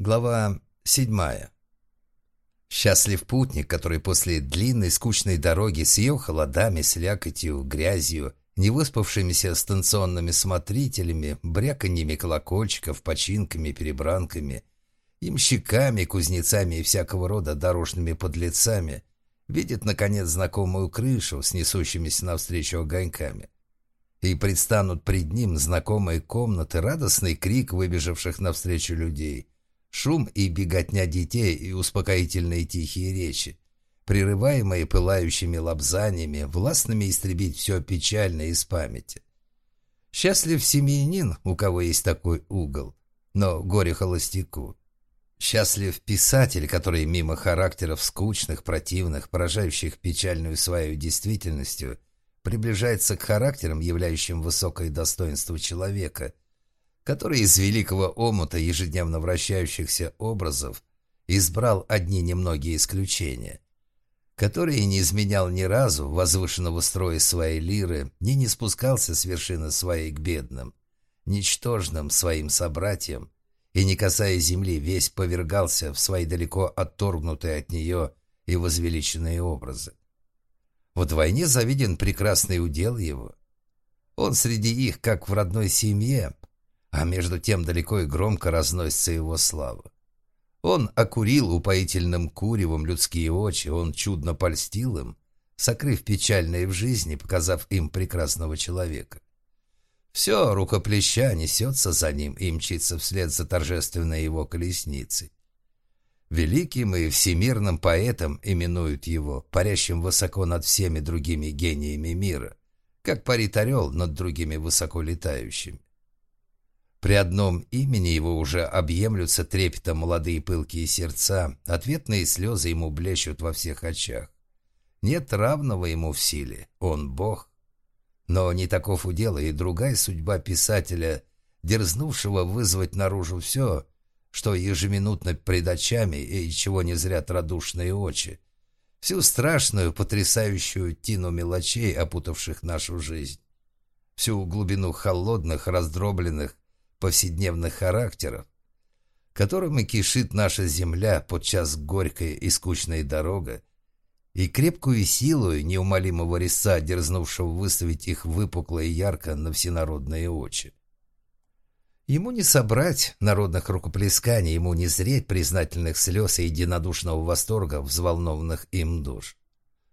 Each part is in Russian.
Глава седьмая. Счастлив путник, который после длинной скучной дороги с ее холодами, слякотью, грязью, невыспавшимися станционными смотрителями, бряканьями колокольчиков, починками, перебранками, имщиками, кузнецами и всякого рода дорожными подлецами, видит, наконец, знакомую крышу с несущимися навстречу огоньками. И предстанут пред ним знакомые комнаты, радостный крик выбежавших навстречу людей — Шум и беготня детей и успокоительные тихие речи, прерываемые пылающими лобзаниями, властными истребить все печальное из памяти. Счастлив семьянин, у кого есть такой угол, но горе холостяку. Счастлив писатель, который мимо характеров скучных, противных, поражающих печальную свою действительностью, приближается к характерам, являющим высокое достоинство человека – который из великого омута ежедневно вращающихся образов избрал одни немногие исключения, который не изменял ни разу возвышенного строя своей лиры, ни не спускался с вершины своей к бедным, ничтожным своим собратьям, и, не касаясь земли, весь повергался в свои далеко отторгнутые от нее и возвеличенные образы. Вот войне завиден прекрасный удел его. Он среди их, как в родной семье, а между тем далеко и громко разносится его слава. Он окурил упоительным куревом людские очи, он чудно польстил им, сокрыв печальное в жизни, показав им прекрасного человека. Все рукоплеща несется за ним и мчится вслед за торжественной его колесницей. Великим и всемирным поэтом именуют его, парящим высоко над всеми другими гениями мира, как парит орел над другими высоко летающими. При одном имени его уже объемлются трепетом молодые пылкие сердца, ответные слезы ему блещут во всех очах. Нет равного ему в силе, он бог. Но не таков удел и другая судьба писателя, дерзнувшего вызвать наружу все, что ежеминутно пред очами и чего не зрят радушные очи, всю страшную, потрясающую тину мелочей, опутавших нашу жизнь, всю глубину холодных, раздробленных, повседневных характеров, которым и кишит наша земля подчас горькая и скучная дорога, и крепкую силу неумолимого резца, дерзнувшего выставить их выпукло и ярко на всенародные очи. Ему не собрать народных рукоплесканий, ему не зреть признательных слез и единодушного восторга взволнованных им душ.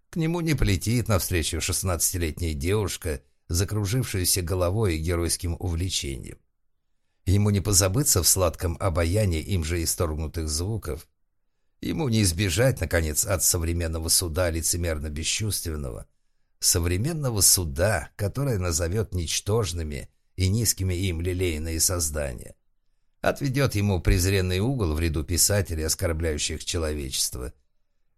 К нему не полетит навстречу шестнадцатилетняя девушка, закружившаяся головой и геройским увлечением. Ему не позабыться в сладком обаянии им же исторгнутых звуков. Ему не избежать, наконец, от современного суда лицемерно-бесчувственного. Современного суда, которое назовет ничтожными и низкими им лилейные создания. Отведет ему презренный угол в ряду писателей, оскорбляющих человечество.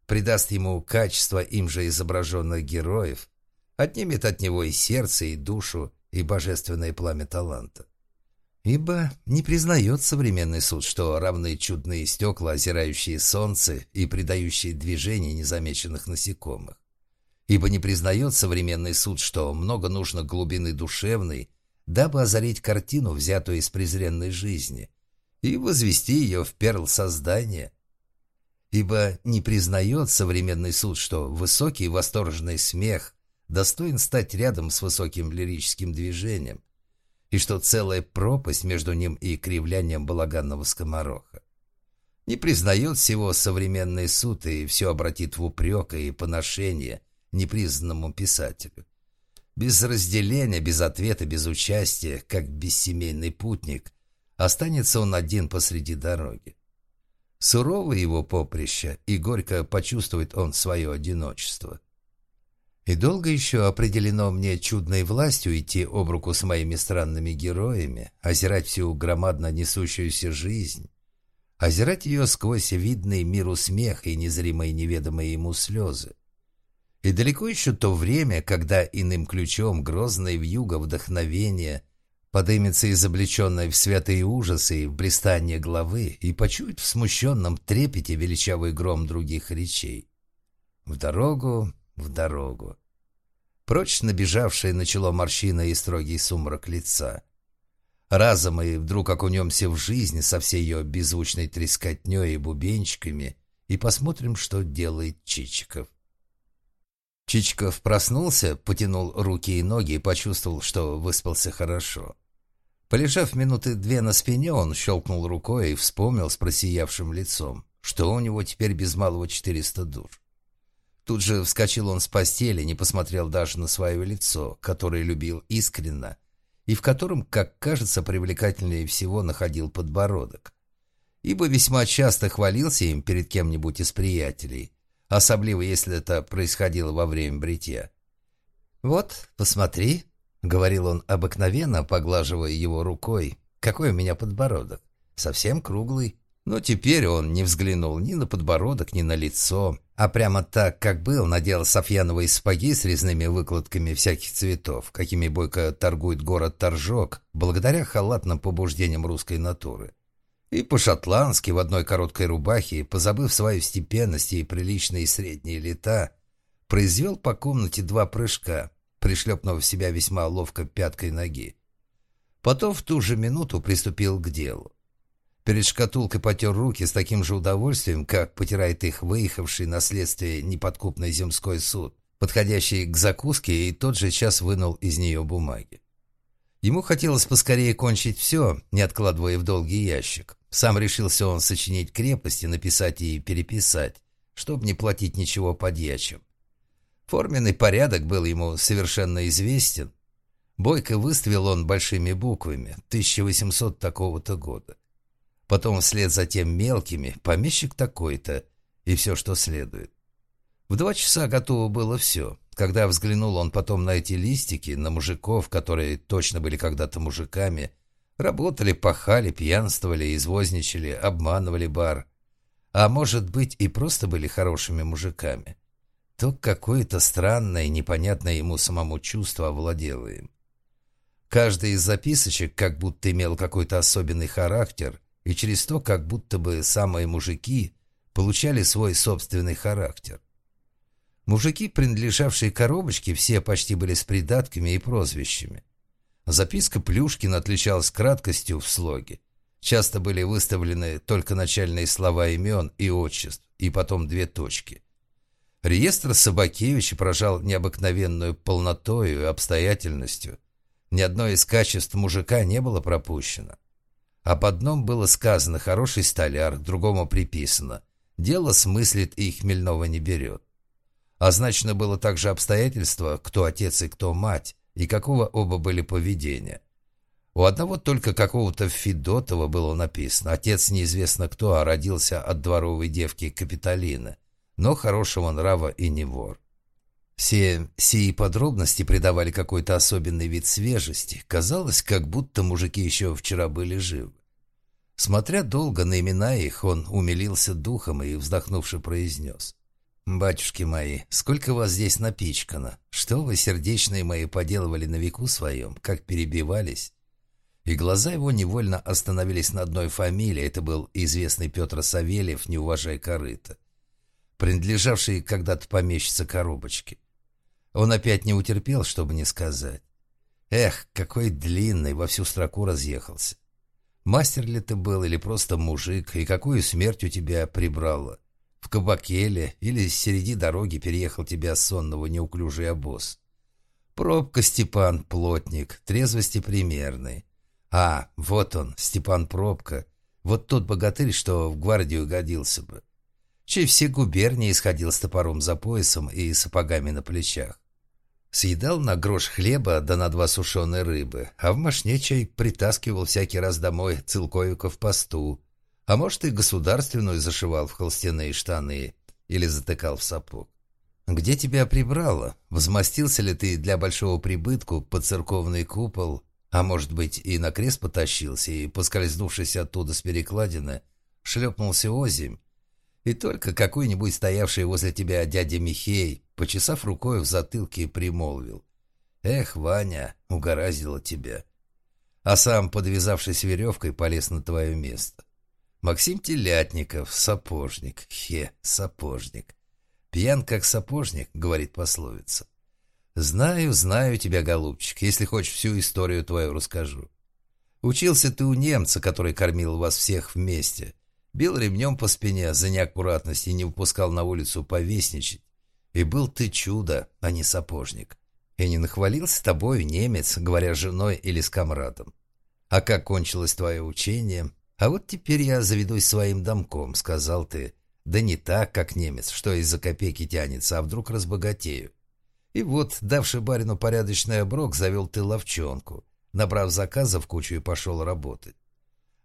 Придаст ему качество им же изображенных героев. Отнимет от него и сердце, и душу, и божественное пламя таланта. Ибо не признает современный суд, что равны чудные стекла, озирающие солнце и придающие движение незамеченных насекомых. Ибо не признает современный суд, что много нужно глубины душевной, дабы озарить картину, взятую из презренной жизни, и возвести ее в перл создания. Ибо не признает современный суд, что высокий восторженный смех достоин стать рядом с высоким лирическим движением, и что целая пропасть между ним и кривлянием балаганного скомороха. Не признает всего современный суд и все обратит в упрек и поношение непризнанному писателю. Без разделения, без ответа, без участия, как бессемейный путник, останется он один посреди дороги. Сурово его поприще, и горько почувствует он свое одиночество. И долго еще определено мне чудной властью идти об руку с моими странными героями, озирать всю громадно несущуюся жизнь, озирать ее сквозь видный миру смех и незримые неведомые ему слезы. И далеко еще то время, когда иным ключом грозное вьюга вдохновения подымется изобличенное в святые ужасы и в блистанье главы и почует в смущенном трепете величавый гром других речей. В дорогу, в дорогу. Прочь набежавшее начало морщина и строгий сумрак лица. Разом и вдруг окунемся в жизнь со всей ее беззвучной трескотней и бубенчиками и посмотрим, что делает Чичиков. Чичиков проснулся, потянул руки и ноги и почувствовал, что выспался хорошо. Полежав минуты две на спине, он щелкнул рукой и вспомнил с просиявшим лицом, что у него теперь без малого четыреста душ. Тут же вскочил он с постели, не посмотрел даже на свое лицо, которое любил искренно, и в котором, как кажется, привлекательнее всего находил подбородок. Ибо весьма часто хвалился им перед кем-нибудь из приятелей, особливо если это происходило во время бритья. «Вот, посмотри», — говорил он обыкновенно, поглаживая его рукой, — «какой у меня подбородок, совсем круглый». Но теперь он не взглянул ни на подбородок, ни на лицо, а прямо так, как был, надел софьяновые сапоги с резными выкладками всяких цветов, какими бойко торгует город Торжок, благодаря халатным побуждениям русской натуры. И по-шотландски в одной короткой рубахе, позабыв свою степенность и приличные средние лета, произвел по комнате два прыжка, пришлепнув себя весьма ловко пяткой ноги. Потом в ту же минуту приступил к делу. Перед шкатулкой потер руки с таким же удовольствием, как потирает их выехавший на следствие неподкупный земской суд, подходящий к закуске, и тот же час вынул из нее бумаги. Ему хотелось поскорее кончить все, не откладывая в долгий ящик. Сам решился он сочинить крепости, написать и переписать, чтобы не платить ничего подьячим. Форменный порядок был ему совершенно известен. Бойко выставил он большими буквами 1800 такого-то года. Потом вслед за тем мелкими «помещик такой-то» и все, что следует. В два часа готово было все. Когда взглянул он потом на эти листики, на мужиков, которые точно были когда-то мужиками, работали, пахали, пьянствовали, извозничали, обманывали бар, а может быть и просто были хорошими мужиками, то какое-то странное, непонятное ему самому чувство овладело им. Каждый из записочек как будто имел какой-то особенный характер – и через то как будто бы самые мужики получали свой собственный характер. Мужики, принадлежавшие коробочке, все почти были с придатками и прозвищами. Записка Плюшкина отличалась краткостью в слоге. Часто были выставлены только начальные слова имен и отчеств, и потом две точки. Реестр Собакевича поражал необыкновенную полнотою и обстоятельностью. Ни одно из качеств мужика не было пропущено. Об одном было сказано «хороший столяр», другому приписано «дело смыслит и хмельного не берет». Означено было также обстоятельство, кто отец и кто мать, и какого оба были поведения. У одного только какого-то Федотова было написано «Отец неизвестно кто, а родился от дворовой девки Капитолины, но хорошего нрава и не вор». Все сии подробности придавали какой-то особенный вид свежести. Казалось, как будто мужики еще вчера были живы. Смотря долго на имена их, он умилился духом и, вздохнувши, произнес. «Батюшки мои, сколько вас здесь напичкано! Что вы, сердечные мои, поделывали на веку своем, как перебивались!» И глаза его невольно остановились на одной фамилии. Это был известный Петр Савельев, не уважая корыта, принадлежавший когда-то помещице коробочки. Он опять не утерпел, чтобы не сказать. Эх, какой длинный, во всю строку разъехался. Мастер ли ты был или просто мужик, и какую смерть у тебя прибрало? В кабаке ли или среди дороги переехал тебя сонного неуклюжий обоз? Пробка Степан Плотник, трезвости примерной. А, вот он, Степан Пробка, вот тот богатырь, что в гвардию годился бы. Чей все губернии исходил с топором за поясом и сапогами на плечах. Съедал на грош хлеба да на два сушеной рыбы, а в Машнечай притаскивал всякий раз домой целковика в посту, а может и государственную зашивал в холстяные штаны или затыкал в сапог. «Где тебя прибрало? Взмостился ли ты для большого прибытку под церковный купол, а может быть и на крест потащился и, поскользнувшись оттуда с перекладины, шлепнулся озимь, и только какой-нибудь стоявший возле тебя дядя Михей, почесав рукой в затылке, примолвил. «Эх, Ваня, угораздило тебя!» А сам, подвязавшись веревкой, полез на твое место. Максим Телятников, сапожник, хе, сапожник. Пьян как сапожник, говорит пословица. Знаю, знаю тебя, голубчик, если хочешь всю историю твою расскажу. Учился ты у немца, который кормил вас всех вместе. Бил ремнем по спине за неаккуратность и не выпускал на улицу повесничать. И был ты чудо, а не сапожник. И не нахвалился тобою немец, говоря женой или с комрадом. А как кончилось твое учение? А вот теперь я заведусь своим домком, сказал ты. Да не так, как немец, что из-за копейки тянется, а вдруг разбогатею. И вот, давший барину порядочный оброк, завел ты ловчонку. Набрав заказов кучу и пошел работать.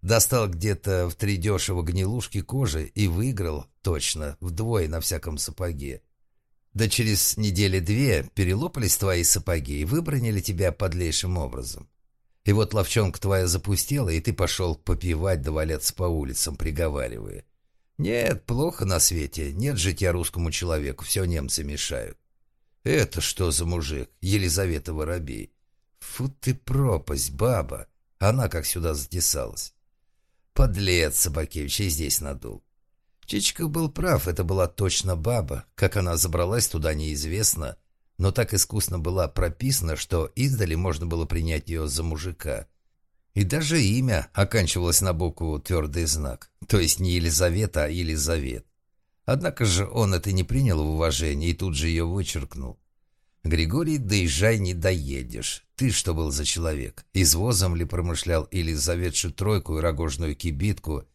Достал где-то в три дешево гнилушки кожи и выиграл, точно, вдвое на всяком сапоге. Да через недели-две перелопались твои сапоги и выбронили тебя подлейшим образом. И вот ловчонка твоя запустела, и ты пошел попивать да валяться по улицам, приговаривая. Нет, плохо на свете, нет житья русскому человеку, все немцы мешают. Это что за мужик, Елизавета Воробей? Фу ты пропасть, баба. Она как сюда затесалась. Подлец Собакевич и здесь надул. Чичиков был прав, это была точно баба. Как она забралась туда, неизвестно, но так искусно была прописана, что издали можно было принять ее за мужика. И даже имя оканчивалось на букву «твердый знак», то есть не Елизавета, а Елизавет. Однако же он это не принял в уважение и тут же ее вычеркнул. «Григорий, доезжай, не доедешь. Ты что был за человек? Извозом ли промышлял или заведший тройку и рогожную кибитку?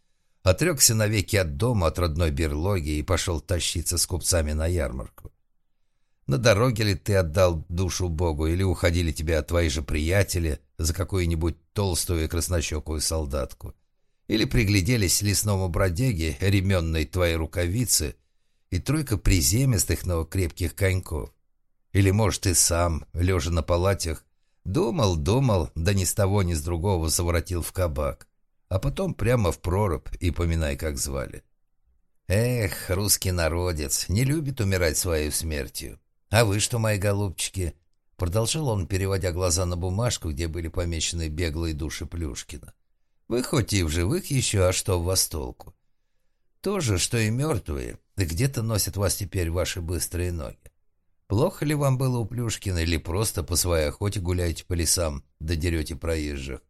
Отрекся навеки от дома, от родной берлоги и пошел тащиться с купцами на ярмарку. На дороге ли ты отдал душу Богу, или уходили тебя твои же приятели за какую-нибудь толстую и краснощекую солдатку? Или пригляделись лесному бродяге ременной твоей рукавицы и тройка приземистых, но крепких коньков? Или, может, ты сам, лежа на палатях, думал, думал, да ни с того, ни с другого заворотил в кабак, а потом прямо в прорубь и поминай, как звали. Эх, русский народец, не любит умирать своей смертью. А вы что, мои голубчики? Продолжал он, переводя глаза на бумажку, где были помечены беглые души Плюшкина. Вы хоть и в живых еще, а что в вас толку? То же, что и мертвые, да где-то носят вас теперь ваши быстрые ноги. Плохо ли вам было у Плюшкина, или просто по своей охоте гуляете по лесам, да дерете проезжих?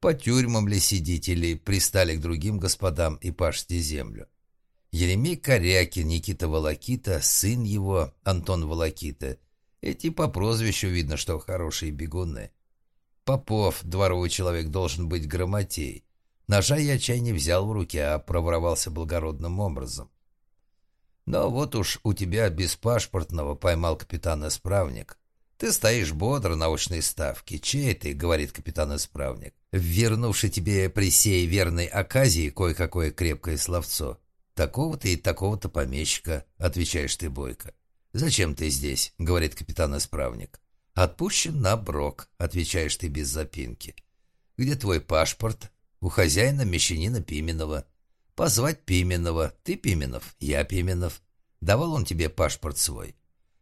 По тюрьмам ли сидите, или пристали к другим господам и пашете землю? Еремей Корякин, Никита Волокита, сын его, Антон Волокита. Эти по прозвищу видно, что хорошие бегуны. Попов, дворовый человек, должен быть грамотей. Ножа я чай не взял в руки, а проворовался благородным образом. Но вот уж у тебя без паспортного поймал капитан-исправник. Ты стоишь бодро на очной ставке. Чей ты, говорит капитан-исправник, вернувший тебе при сей верной оказии кое-какое крепкое словцо. Такого-то и такого-то помещика, отвечаешь ты бойко. Зачем ты здесь, говорит капитан-исправник. Отпущен на брок, отвечаешь ты без запинки. Где твой паспорт? У хозяина мещанина Пименова. Позвать Пименова. Ты Пименов, я Пименов. Давал он тебе паспорт свой?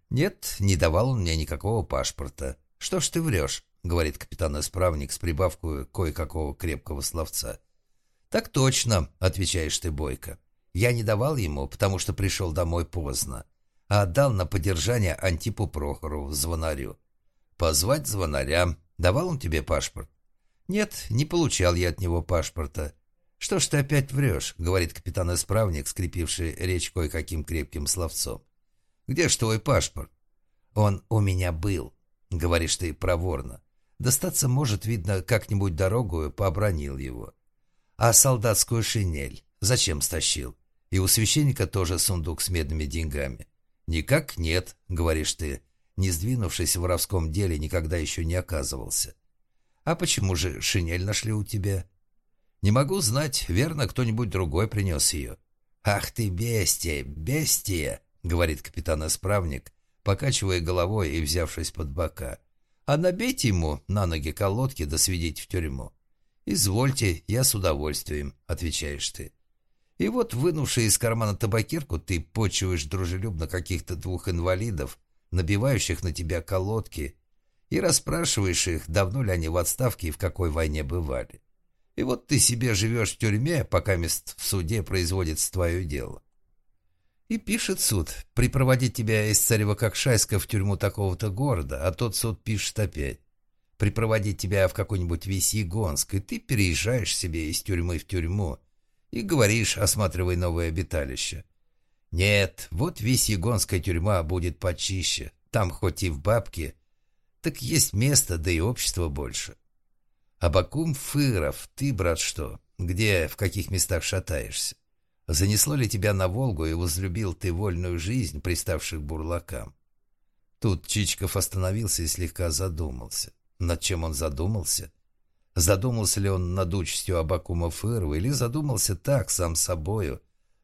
Нет, не давал он мне никакого паспорта. Что ж ты врешь? Говорит капитан-исправник с прибавкой кое-какого крепкого словца. Так точно, отвечаешь ты бойко. Я не давал ему, потому что пришел домой поздно, а отдал на поддержание Антипу Прохорову, звонарю. Позвать звонаря. Давал он тебе паспорт? Нет, не получал я от него паспорта. «Что ж ты опять врешь?» — говорит капитан-исправник, скрепивший речь кое-каким крепким словцом. «Где ж твой паспорт?» «Он у меня был», — говоришь ты проворно. «Достаться может, видно, как-нибудь дорогую пообронил его. А солдатскую шинель зачем стащил? И у священника тоже сундук с медными деньгами». «Никак нет», — говоришь ты, не сдвинувшись в воровском деле, никогда еще не оказывался. «А почему же шинель нашли у тебя?» Не могу знать, верно, кто-нибудь другой принес ее. «Ах ты, бестия, бестия!» — говорит капитан-исправник, покачивая головой и взявшись под бока. «А набейте ему на ноги колодки да сведите в тюрьму». «Извольте, я с удовольствием», — отвечаешь ты. И вот, вынувший из кармана табакерку, ты почиваешь дружелюбно каких-то двух инвалидов, набивающих на тебя колодки, и расспрашиваешь их, давно ли они в отставке и в какой войне бывали. И вот ты себе живешь в тюрьме, пока мест в суде производится твое дело. И пишет суд, припроводить тебя из Царева-Кокшайска в тюрьму такого-то города, а тот суд пишет опять. припроводить тебя в какой-нибудь Весьегонск, и ты переезжаешь себе из тюрьмы в тюрьму и говоришь, осматривай новое обиталище. Нет, вот Весьегонская тюрьма будет почище. Там хоть и в бабке, так есть место, да и общество больше. Абакум Фыров, ты, брат, что? Где, в каких местах шатаешься? Занесло ли тебя на Волгу и возлюбил ты вольную жизнь, приставших бурлакам? Тут Чичков остановился и слегка задумался. Над чем он задумался? Задумался ли он над участью Абакума Фырова или задумался так, сам собою,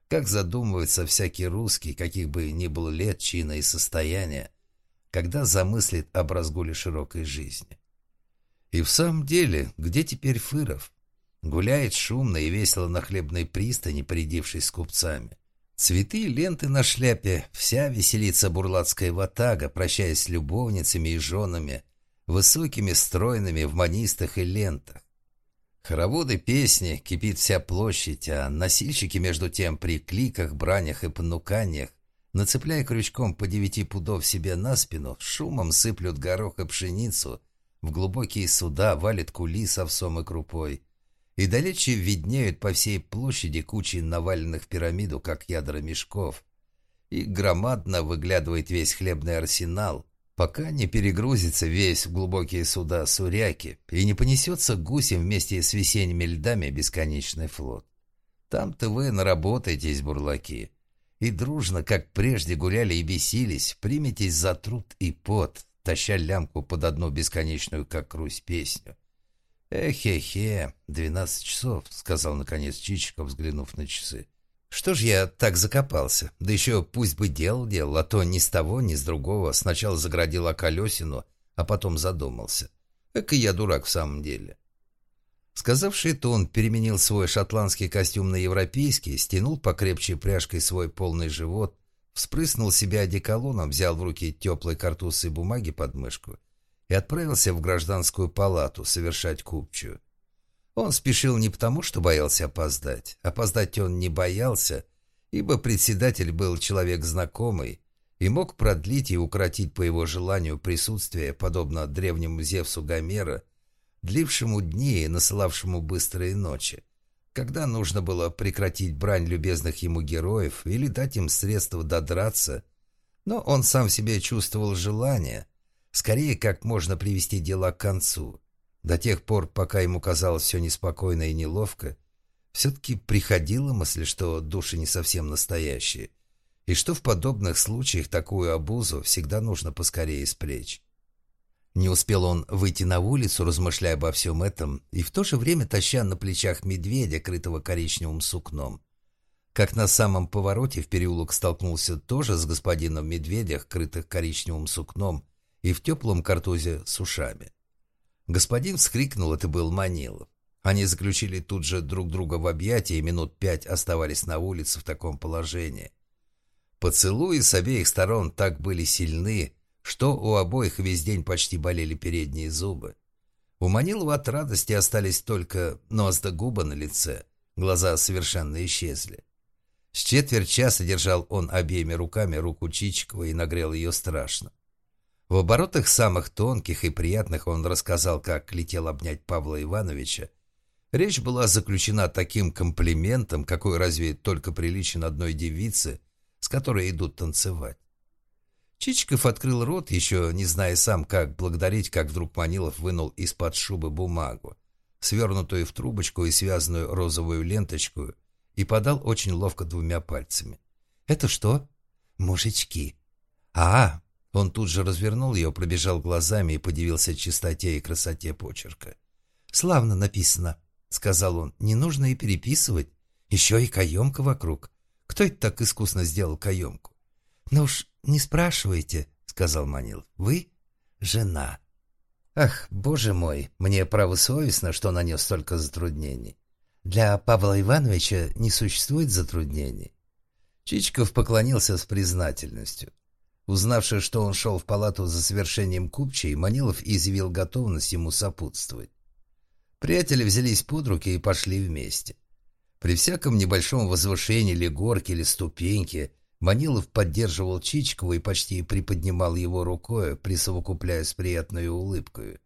как задумывается всякий русский, каких бы ни было лет, чина и состояния, когда замыслит об разгуле широкой жизни? И в самом деле, где теперь Фыров? Гуляет шумно и весело на хлебной пристани, придившись с купцами. Цветы и ленты на шляпе, вся веселится бурлацкая ватага, прощаясь с любовницами и женами, высокими, стройными в манистах и лентах. Хороводы песни, кипит вся площадь, а носильщики между тем при кликах, бранях и понуканиях, нацепляя крючком по девяти пудов себе на спину, шумом сыплют горох и пшеницу, в глубокие суда валит кули с овсом и крупой, и далече виднеют по всей площади кучи наваленных пирамиду, как ядра мешков. И громадно выглядывает весь хлебный арсенал, пока не перегрузится весь в глубокие суда Суряки и не понесется гусем вместе с весенними льдами бесконечный флот. Там-то вы наработаетесь, бурлаки, и дружно, как прежде гуляли и бесились, приметесь за труд и пот, таща лямку под одну бесконечную, как Русь, песню. «Эхе-хе, двенадцать часов», — сказал наконец Чичиков, взглянув на часы. «Что ж я так закопался? Да еще пусть бы делал делал, а то ни с того, ни с другого. Сначала заградил околесину, а потом задумался. Эка я дурак в самом деле». Сказавший это, он переменил свой шотландский костюм на европейский, стянул покрепче пряжкой свой полный живот, вспрыснул себя одеколоном, взял в руки теплые картусы и бумаги под мышку — и отправился в гражданскую палату совершать купчую. Он спешил не потому, что боялся опоздать. Опоздать он не боялся, ибо председатель был человек знакомый и мог продлить и укоротить по его желанию присутствие, подобно древнему Зевсу Гомера, длившему дни и насылавшему быстрые ночи, когда нужно было прекратить брань любезных ему героев или дать им средства додраться, но он сам себе чувствовал желание – Скорее, как можно привести дела к концу. До тех пор, пока ему казалось все неспокойно и неловко, все-таки приходила мысль, что души не совсем настоящие, и что в подобных случаях такую обузу всегда нужно поскорее исплечь. Не успел он выйти на улицу, размышляя обо всем этом, и в то же время таща на плечах медведя, крытого коричневым сукном. Как на самом повороте в переулок столкнулся тоже с господином медведя, крытых коричневым сукном, и в теплом картузе с ушами. Господин вскрикнул, это был Манилов. Они заключили тут же друг друга в объятия и минут пять оставались на улице в таком положении. Поцелуи с обеих сторон так были сильны, что у обоих весь день почти болели передние зубы. У Манилова от радости остались только нос да губа на лице, глаза совершенно исчезли. С четверть часа держал он обеими руками руку Чичикова и нагрел ее страшно. В оборотах самых тонких и приятных он рассказал, как летел обнять Павла Ивановича. Речь была заключена таким комплиментом, какой разве только приличен одной девице, с которой идут танцевать. Чичиков открыл рот, еще не зная сам, как благодарить, как вдруг Манилов вынул из-под шубы бумагу, свернутую в трубочку и связанную розовую ленточку, и подал очень ловко двумя пальцами. «Это что?» «Мужички». «А, он тут же развернул ее, пробежал глазами и подивился чистоте и красоте почерка. «Славно написано», — сказал он. «Не нужно и переписывать. Еще и каемка вокруг. Кто это так искусно сделал каемку?» «Ну уж не спрашивайте», — сказал Манил. «Вы жена». «Ах, боже мой, мне право совестно, что нанес столько затруднений. Для Павла Ивановича не существует затруднений». Чичиков поклонился с признательностью. Узнавши, что он шел в палату за совершением купчей, Манилов изъявил готовность ему сопутствовать. Приятели взялись под руки и пошли вместе. При всяком небольшом возвышении или горке, или ступеньке Манилов поддерживал Чичкова и почти приподнимал его рукой, присовокупляя с приятной улыбкой.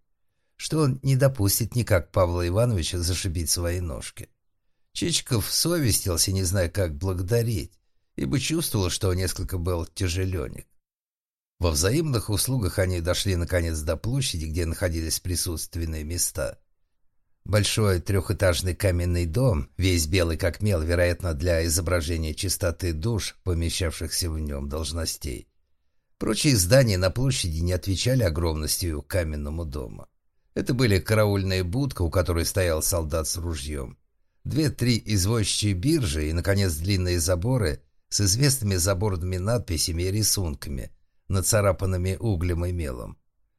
что он не допустит никак Павла Ивановича зашибить свои ножки. Чичиков совестился, не зная, как благодарить, ибо чувствовал, что несколько был тяжеленек. Во взаимных услугах они дошли наконец до площади, где находились присутственные места. Большой трехэтажный каменный дом, весь белый как мел, вероятно, для изображения чистоты душ, помещавшихся в нем должностей. Прочие здания на площади не отвечали огромностью каменному дому. Это были караульная будка, у которой стоял солдат с ружьем, две-три извозчие биржи и, наконец, длинные заборы с известными заборными надписями и рисунками, нацарапанными углем и мелом.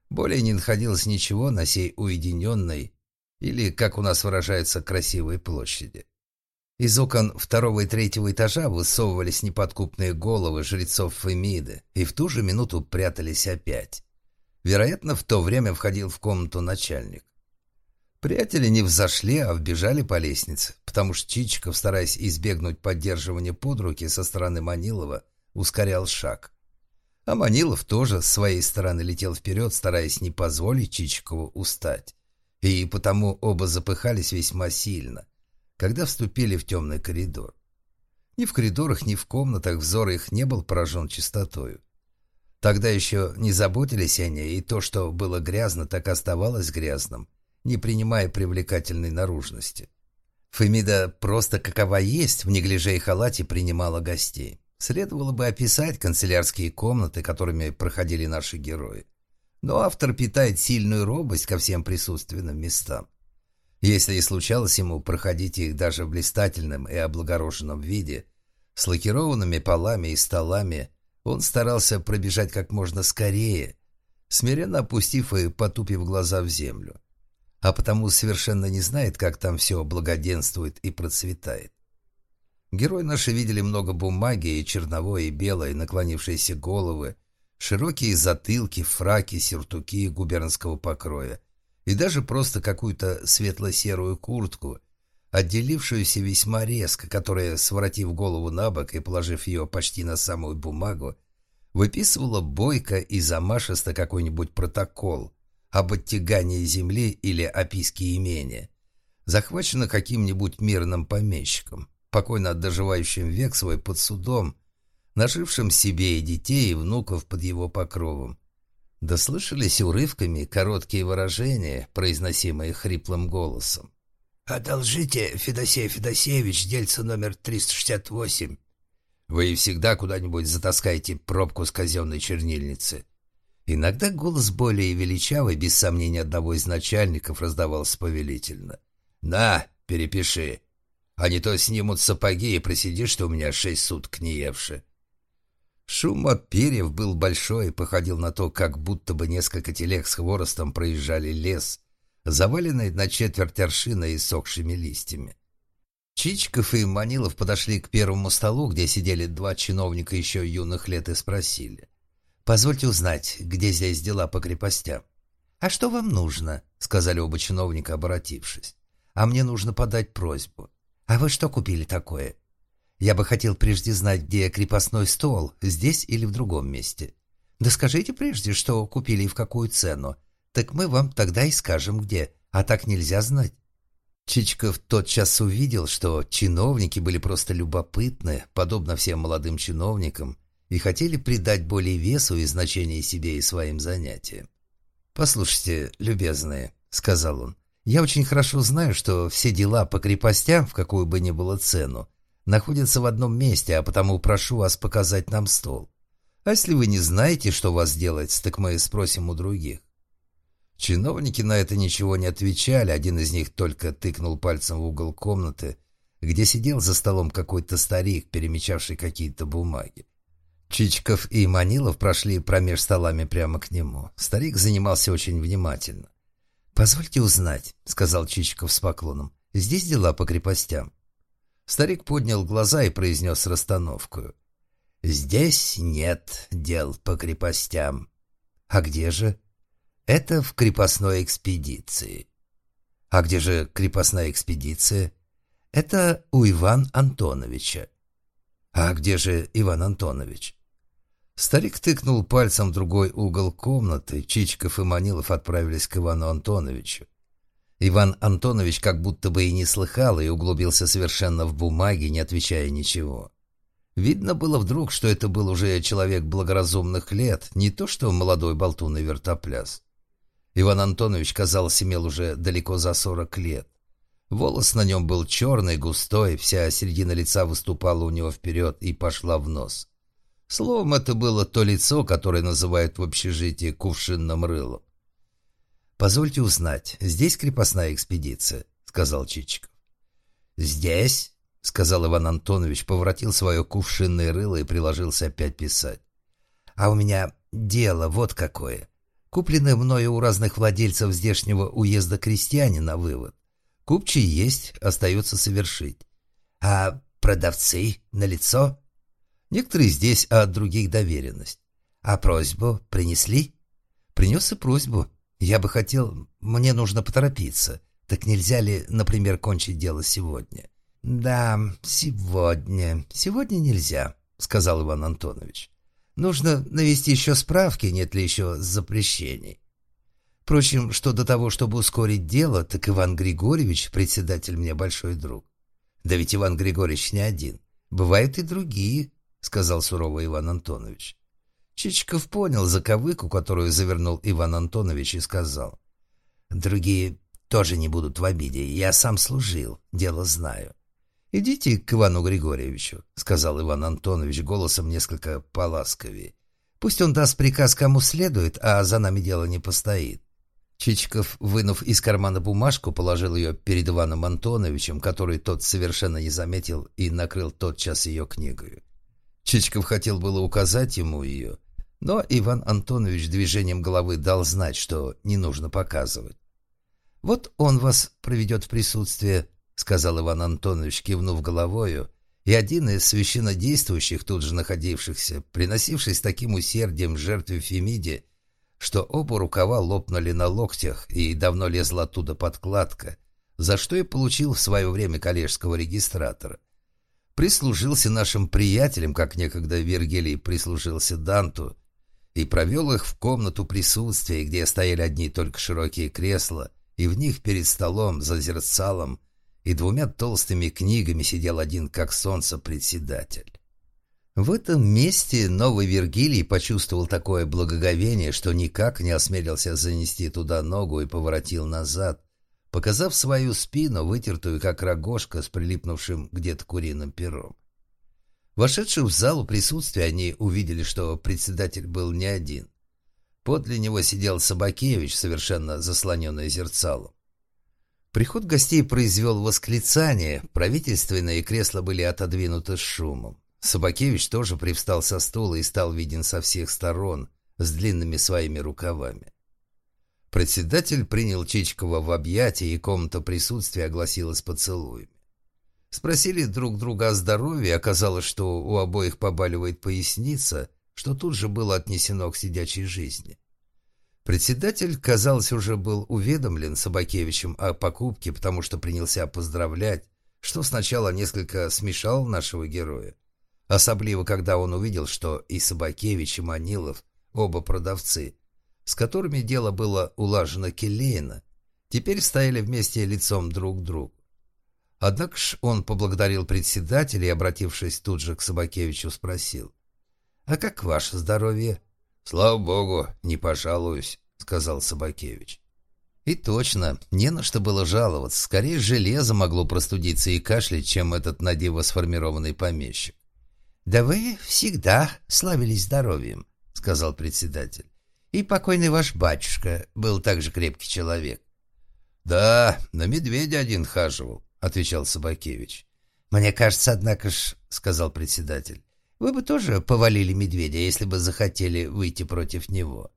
Более не находилось ничего на сей уединенной или, как у нас выражается, красивой площади. Из окон второго и третьего этажа высовывались неподкупные головы жрецов Фемиды и в ту же минуту прятались опять. Вероятно, в то время входил в комнату начальник. Приятели не взошли, а вбежали по лестнице, потому что Чичиков, стараясь избегнуть поддерживания под руки со стороны Манилова, ускорял шаг. А Манилов тоже с своей стороны летел вперед, стараясь не позволить Чичикову устать. И потому оба запыхались весьма сильно, когда вступили в темный коридор. Ни в коридорах, ни в комнатах взор их не был поражен чистотою. Тогда еще не заботились о и то, что было грязно, так оставалось грязным, не принимая привлекательной наружности. Фемида просто какова есть в неглиже и халате принимала гостей. Следовало бы описать канцелярские комнаты, которыми проходили наши герои. Но автор питает сильную робость ко всем присутственным местам. Если и случалось ему проходить их даже в блистательном и облагороженном виде, с лакированными полами и столами, он старался пробежать как можно скорее, смиренно опустив и потупив глаза в землю а потому совершенно не знает, как там все благоденствует и процветает. Герои наши видели много бумаги и черновой, и белой, наклонившиеся головы, широкие затылки, фраки, сюртуки губернского покроя и даже просто какую-то светло-серую куртку, отделившуюся весьма резко, которая, своротив голову на бок и положив ее почти на самую бумагу, выписывала бойко и замашисто какой-нибудь протокол, об оттягании земли или описке имения, захвачено каким-нибудь мирным помещиком, покойно доживающим век свой под судом, нажившим себе и детей, и внуков под его покровом. Да слышались урывками короткие выражения, произносимые хриплым голосом. «Одолжите, Федосей Федосеевич, дельца номер 368». «Вы всегда куда-нибудь затаскаете пробку с казенной чернильницы», Иногда голос более величавый, без сомнения одного из начальников, раздавался повелительно. «На, перепиши, а не то снимут сапоги и просидишь что у меня шесть суток не евши». Шум от перьев был большой и походил на то, как будто бы несколько телег с хворостом проезжали лес, заваленный на четверть аршина и сохшими листьями. Чичков и Манилов подошли к первому столу, где сидели два чиновника еще юных лет, и спросили. «Позвольте узнать, где здесь дела по крепостям?» «А что вам нужно?» — сказали оба чиновника, обратившись. «А мне нужно подать просьбу. А вы что купили такое?» «Я бы хотел прежде знать, где крепостной стол, здесь или в другом месте». «Да скажите прежде, что купили и в какую цену. Так мы вам тогда и скажем, где, а так нельзя знать». Чичков тотчас увидел, что чиновники были просто любопытны, подобно всем молодым чиновникам, и хотели придать более весу и значения себе и своим занятиям. «Послушайте, любезные», — сказал он, — «я очень хорошо знаю, что все дела по крепостям, в какую бы ни было цену, находятся в одном месте, а потому прошу вас показать нам стол. А если вы не знаете, что вас делать, так мы спросим у других». Чиновники на это ничего не отвечали, один из них только тыкнул пальцем в угол комнаты, где сидел за столом какой-то старик, перемечавший какие-то бумаги. Чичиков и Манилов прошли промеж столами прямо к нему. Старик занимался очень внимательно. «Позвольте узнать», — сказал Чичиков с поклоном, — «здесь дела по крепостям». Старик поднял глаза и произнес расстановку. «Здесь нет дел по крепостям». «А где же?» «Это в крепостной экспедиции». «А где же крепостная экспедиция?» «Это у Ивана Антоновича». «А где же Иван Антонович?» Старик тыкнул пальцем в другой угол комнаты. Чичиков и Манилов отправились к Ивану Антоновичу. Иван Антонович как будто бы и не слыхал и углубился совершенно в бумаги, не отвечая ничего. Видно было вдруг, что это был уже человек благоразумных лет, не то что молодой болтун и вертопляс. Иван Антонович, казалось, имел уже далеко за сорок лет. Волос на нем был черный, густой, вся середина лица выступала у него вперед и пошла в нос. Словом, это было то лицо, которое называют в общежитии кувшинным рылом. «Позвольте узнать, здесь крепостная экспедиция?» — сказал Чичиков. «Здесь?» — сказал Иван Антонович, поворотил свое кувшинное рыло и приложился опять писать. «А у меня дело вот какое. Куплены мною у разных владельцев здешнего уезда крестьяне на вывод. Купчий есть, остается совершить. А продавцы на лицо? Некоторые здесь, а от других доверенность. А просьбу принесли? Принес и просьбу. Я бы хотел... Мне нужно поторопиться. Так нельзя ли, например, кончить дело сегодня? Да, сегодня. Сегодня нельзя, сказал Иван Антонович. Нужно навести еще справки, нет ли еще запрещений. Впрочем, что до того, чтобы ускорить дело, так Иван Григорьевич, председатель мне большой друг. Да ведь Иван Григорьевич не один. Бывают и другие, сказал сурово Иван Антонович. Чичиков понял заковыку, которую завернул Иван Антонович, и сказал. «Другие тоже не будут в обиде. Я сам служил, дело знаю». «Идите к Ивану Григорьевичу», — сказал Иван Антонович голосом несколько поласковее. «Пусть он даст приказ, кому следует, а за нами дело не постоит». Чичиков, вынув из кармана бумажку, положил ее перед Иваном Антоновичем, который тот совершенно не заметил и накрыл тотчас ее книгой. Чичиков хотел было указать ему ее, но Иван Антонович движением головы дал знать, что не нужно показывать. «Вот он вас проведет в присутствие», — сказал Иван Антонович, кивнув головою, и один из священнодействующих, тут же находившихся, приносивший с таким усердием жертве Фемиде, что оба рукава лопнули на локтях и давно лезла оттуда подкладка, за что и получил в свое время коллежского регистратора. Прислужился нашим приятелям, как некогда Вергилий прислужился Данту, и провел их в комнату присутствия, где стояли одни только широкие кресла, и в них перед столом, за зерцалом и двумя толстыми книгами сидел один, как солнце, председатель. В этом месте новый Вергилий почувствовал такое благоговение, что никак не осмелился занести туда ногу и поворотил назад, показав свою спину, вытертую, как рогожка, с прилипнувшим где-то куриным пером. Вошедшие в залу присутствия, они увидели, что председатель был не один. Подле него сидел Собакевич, совершенно заслоненный зерцалом. Приход гостей произвел восклицание, правительственные кресла были отодвинуты с шумом. Собакевич тоже привстал со стула и стал виден со всех сторон, с длинными своими рукавами. Председатель принял Чичкова в объятия, и комната присутствия огласилась поцелуями. Спросили друг друга о здоровье, оказалось, что у обоих побаливает поясница, что тут же было отнесено к сидячей жизни. Председатель, казалось, уже был уведомлен Собакевичем о покупке, потому что принялся поздравлять, что сначала несколько смешал нашего героя. Особливо, когда он увидел, что и Собакевич, и Манилов, оба продавцы, с которыми дело было улажено келейно, теперь стояли вместе лицом друг к другу. Однако ж он поблагодарил председателя и, обратившись тут же к Собакевичу, спросил. «А как ваше здоровье?» «Слава богу, не пожалуюсь», — сказал Собакевич. И точно, не на что было жаловаться. Скорее, железо могло простудиться и кашлять, чем этот надиво сформированный помещик. «Да вы всегда славились здоровьем», — сказал председатель. «И покойный ваш батюшка был также крепкий человек». «Да, на медведя один хаживал», — отвечал Собакевич. «Мне кажется, однако ж», — сказал председатель, «вы бы тоже повалили медведя, если бы захотели выйти против него».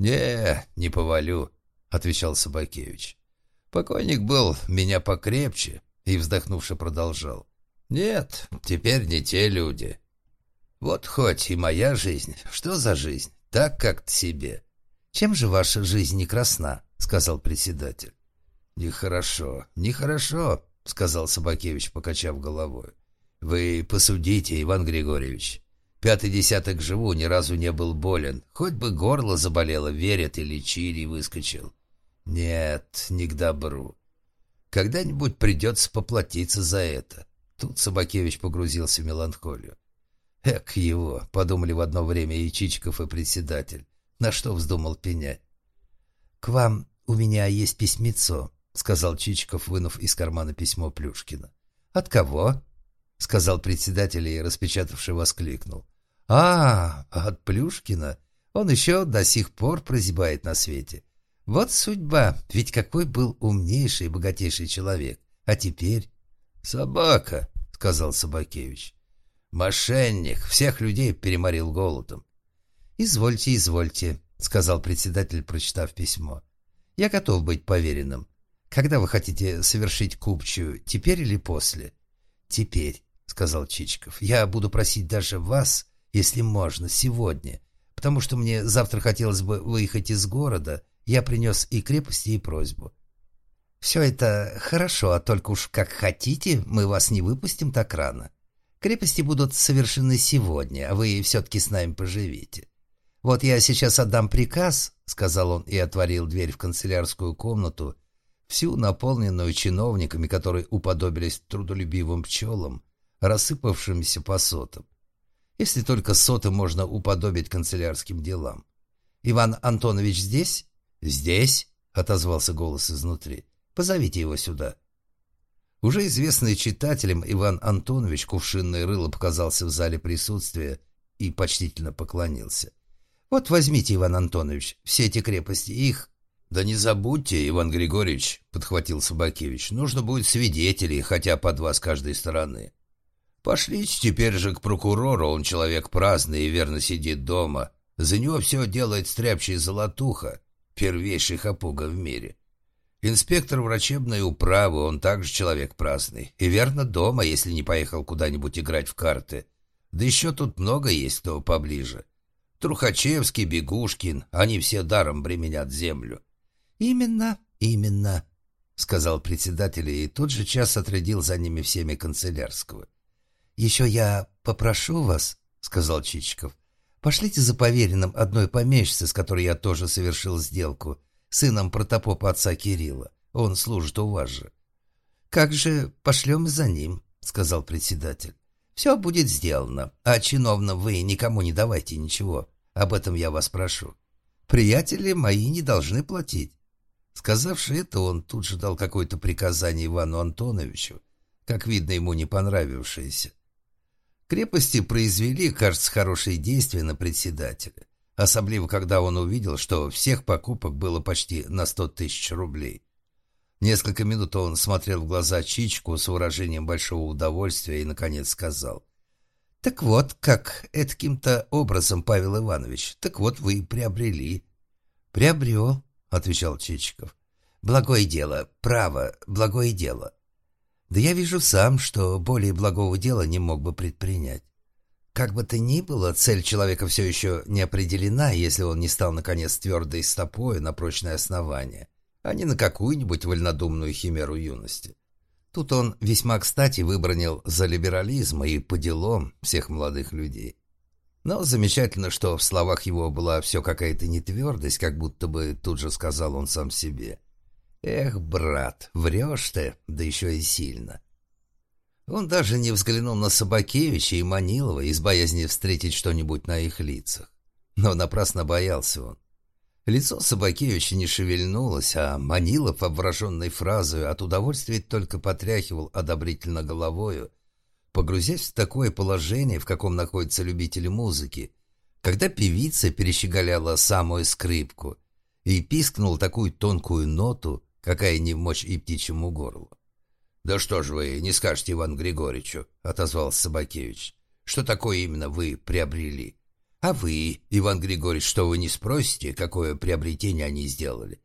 «Не, не повалю», — отвечал Собакевич. «Покойник был меня покрепче», и, вздохнувши, продолжал. «Нет, теперь не те люди. Вот хоть и моя жизнь. Что за жизнь? Так как-то себе». «Чем же ваша жизнь не красна?» — сказал председатель. «Нехорошо, нехорошо», — сказал Собакевич, покачав головой. «Вы посудите, Иван Григорьевич. Пятый десяток живу, ни разу не был болен. Хоть бы горло заболело, верят и лечили, и выскочил. Нет, не к добру. Когда-нибудь придется поплатиться за это. Тут Собакевич погрузился в меланхолию. Эк его, подумали в одно время и Чичиков, и председатель. На что вздумал пенять? — К вам у меня есть письмецо, — сказал Чичиков, вынув из кармана письмо Плюшкина. — От кого? — сказал председатель и, распечатавший, воскликнул. «А, от Плюшкина. Он еще до сих пор прозябает на свете. Вот судьба, ведь какой был умнейший и богатейший человек. А теперь...» «Собака», — сказал Собакевич. «Мошенник, всех людей переморил голодом». «Извольте, извольте», — сказал председатель, прочитав письмо. «Я готов быть поверенным. Когда вы хотите совершить купчую, теперь или после?» «Теперь» сказал Чичиков. «Я буду просить даже вас, если можно, сегодня, потому что мне завтра хотелось бы выехать из города. Я принес и крепости, и просьбу». «Все это хорошо, а только уж как хотите, мы вас не выпустим так рано. Крепости будут совершены сегодня, а вы все-таки с нами поживите. Вот я сейчас отдам приказ», — сказал он и отворил дверь в канцелярскую комнату, всю наполненную чиновниками, которые уподобились трудолюбивым пчелам, рассыпавшимися по сотам. Если только соты можно уподобить канцелярским делам. «Иван Антонович здесь?» «Здесь», — отозвался голос изнутри. «Позовите его сюда». Уже известный читателям Иван Антонович кувшинное рыло показался в зале присутствия и почтительно поклонился. «Вот возьмите, Иван Антонович, все эти крепости, их...» «Да не забудьте, Иван Григорьевич», — подхватил Собакевич, — «нужно будет свидетелей, хотя по два с каждой стороны. Пошлите теперь же к прокурору, он человек праздный и верно сидит дома. За него все делает стряпчий золотуха, первейший хапуга в мире. Инспектор врачебной управы, он также человек праздный. И верно дома, если не поехал куда-нибудь играть в карты. Да еще тут много есть кто поближе. Трухачевский, Бегушкин, они все даром бременят землю. «Именно, именно», — сказал председатель, и тот же час отрядил за ними всеми канцелярского. «Еще я попрошу вас», — сказал Чичиков, — «пошлите за поверенным одной помещицы, с которой я тоже совершил сделку, сыном протопопа отца Кирилла. Он служит у вас же». «Как же пошлем за ним», — сказал председатель. «Все будет сделано, а чиновно вы никому не давайте ничего. Об этом я вас прошу. Приятели мои не должны платить». Сказавши это, он тут же дал какое-то приказание Ивану Антоновичу, как видно, ему не понравившееся. Крепости произвели, кажется, хорошие действия на председателя. Особливо, когда он увидел, что всех покупок было почти на сто тысяч рублей. Несколько минут он смотрел в глаза Чичку с выражением большого удовольствия и, наконец, сказал. «Так вот, как каким-то образом, Павел Иванович, так вот вы приобрели». «Приобрел», — отвечал Чичиков. «Благое дело, право, благое дело. Да я вижу сам, что более благого дела не мог бы предпринять. Как бы то ни было, цель человека все еще не определена, если он не стал, наконец, твердой стопой на прочное основание, а не на какую-нибудь вольнодумную химеру юности. Тут он весьма кстати выбронил за либерализм и по делам всех молодых людей. Но замечательно, что в словах его была все какая-то нетвердость, как будто бы тут же сказал он сам себе – Эх, брат, врешь ты, да еще и сильно. Он даже не взглянул на Собакевича и Манилова из боязни встретить что-нибудь на их лицах. Но напрасно боялся он. Лицо Собакевича не шевельнулось, а Манилов, обвороженный фразой, от удовольствия только потряхивал одобрительно головою, погрузясь в такое положение, в каком находятся любители музыки, когда певица перещеголяла самую скрипку и пискнул такую тонкую ноту, какая не в мочь и птичьему горлу. «Да что ж вы не скажете Иван Григорьевичу?» — отозвался Собакевич. «Что такое именно вы приобрели?» «А вы, Иван Григорьевич, что вы не спросите, какое приобретение они сделали?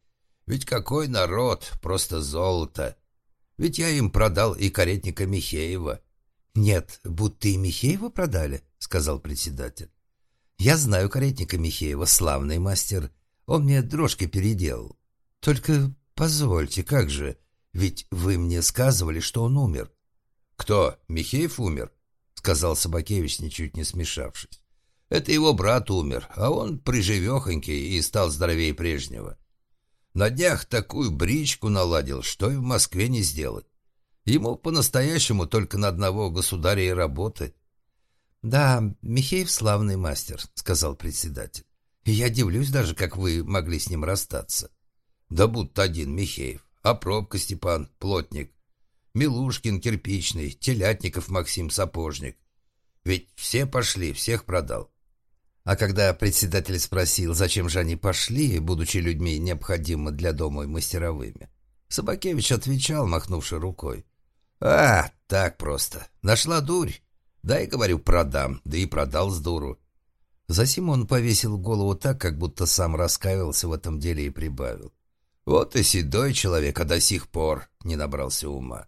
Ведь какой народ, просто золото! Ведь я им продал и каретника Михеева». «Нет, будто и Михеева продали», — сказал председатель. «Я знаю каретника Михеева, славный мастер. Он мне дрожки переделал. Только «Позвольте, как же? Ведь вы мне сказывали, что он умер». «Кто? Михеев умер?» — сказал Собакевич, ничуть не смешавшись. Это его брат умер, а он приживехонький и стал здоровее прежнего. На днях такую бричку наладил, что и в Москве не сделать. Ему по-настоящему только на одного государя и работать. «Да, Михеев славный мастер», — сказал председатель. «Я дивлюсь даже, как вы могли с ним расстаться». «Да будто один Михеев, а пробка Степан, плотник, Милушкин кирпичный, Телятников Максим сапожник. Ведь все пошли, всех продал. А когда председатель спросил, зачем же они пошли, будучи людьми необходимы для дома и мастеровыми, Собакевич отвечал, махнувши рукой. «А, так просто. Нашла дурь. Да и, говорю, продам. Да и продал с дуру». Засим он повесил голову так, как будто сам раскаивался в этом деле и прибавил. «Вот и седой человек, а до сих пор не набрался ума».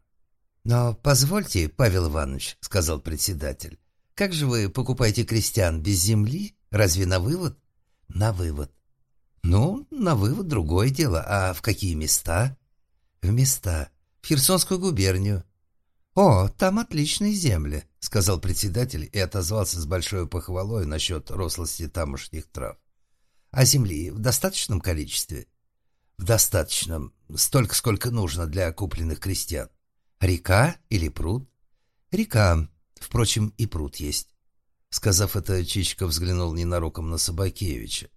«Но позвольте, Павел Иванович», — сказал председатель, «как же вы покупаете крестьян без земли?» Разве на вывод? На вывод. Ну, на вывод другое дело. А в какие места? В места. В Херсонскую губернию. О, там отличные земли, сказал председатель и отозвался с большой похвалой насчет рослости тамошних трав. А земли в достаточном количестве? В достаточном. Столько, сколько нужно для купленных крестьян. Река или пруд? Река. Впрочем, и пруд есть. Сказав это, Чичиков взглянул ненароком на Собакевича.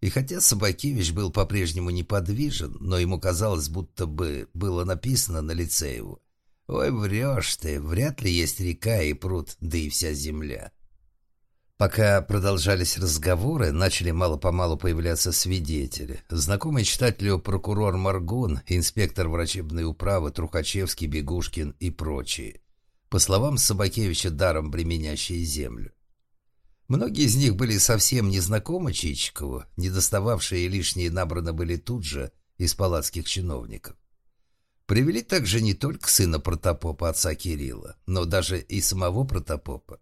И хотя Собакевич был по-прежнему неподвижен, но ему казалось, будто бы было написано на лице его. «Ой, врешь ты, вряд ли есть река и пруд, да и вся земля». Пока продолжались разговоры, начали мало-помалу появляться свидетели. Знакомый читателю прокурор Маргун, инспектор врачебной управы Трухачевский, Бегушкин и прочие. По словам Собакевича, даром применящие землю. Многие из них были совсем незнакомы Чичикову, недостававшие лишние набраны были тут же из палатских чиновников. Привели также не только сына протопопа, отца Кирилла, но даже и самого протопопа.